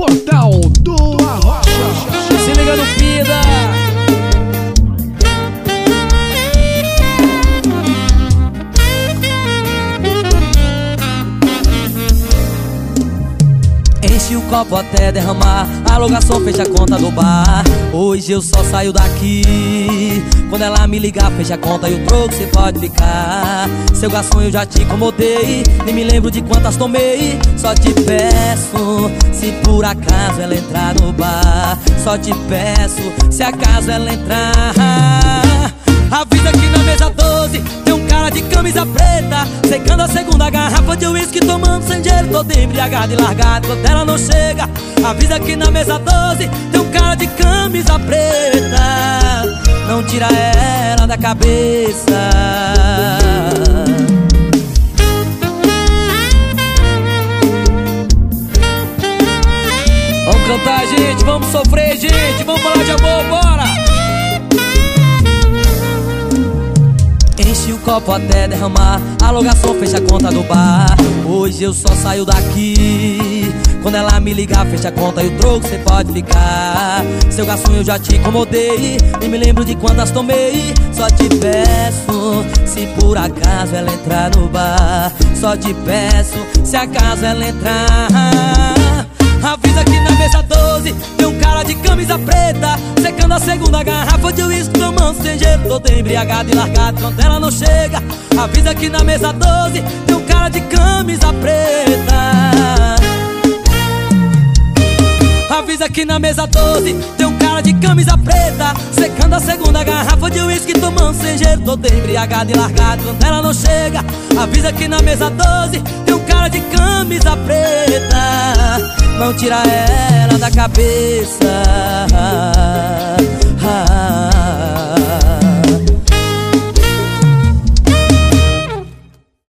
Portal do Arrocha. Se liga no Pida. Enche o copo até derramar. Alugação fecha a conta do bar. Hoje eu só saio daqui. Quando ela me ligar fecha a conta e o troco cê pode ficar. Seu garçom eu já te incomodei Nem me lembro de quantas tomei. Só te peço Se por acaso ela entrar no bar Só te peço Se acaso ela entrar. Avisa que na mesa 12 Tem um cara de camisa preta Secando a segunda garrafa de uísque Tomando sem dinheiro, todo embriagado e largado Quando ela não chega Avisa que na mesa 12 Tem um cara de camisa preta. Não tira ela da cabeça cantar, gente, vamos sofrer, gente Vamos falar de amor, bora! Enche o copo até derramar Alugação fecha a conta do bar. Hoje eu só saio daqui Quando ela me ligar fecha a conta e o troco cê pode ficar. Seu garçom eu já te incomodei Nem me lembro de quantas tomei. Só te peço Se por acaso ela entrar no bar Só te peço Se acaso ela entrar Secando a segunda garrafa de uísque Tomando sem gelo, todo embriagado e largado Quando ela não chega Avisa que na mesa 12 Tem um cara de camisa preta. Avisa que na mesa 12 Tem um cara de camisa preta. Secando a segunda garrafa de uísque Tomando sem gelo, todo embriagado e largado Quando ela não chega Avisa que na mesa 12 Tem um cara de camisa preta. Não tira ela da cabeça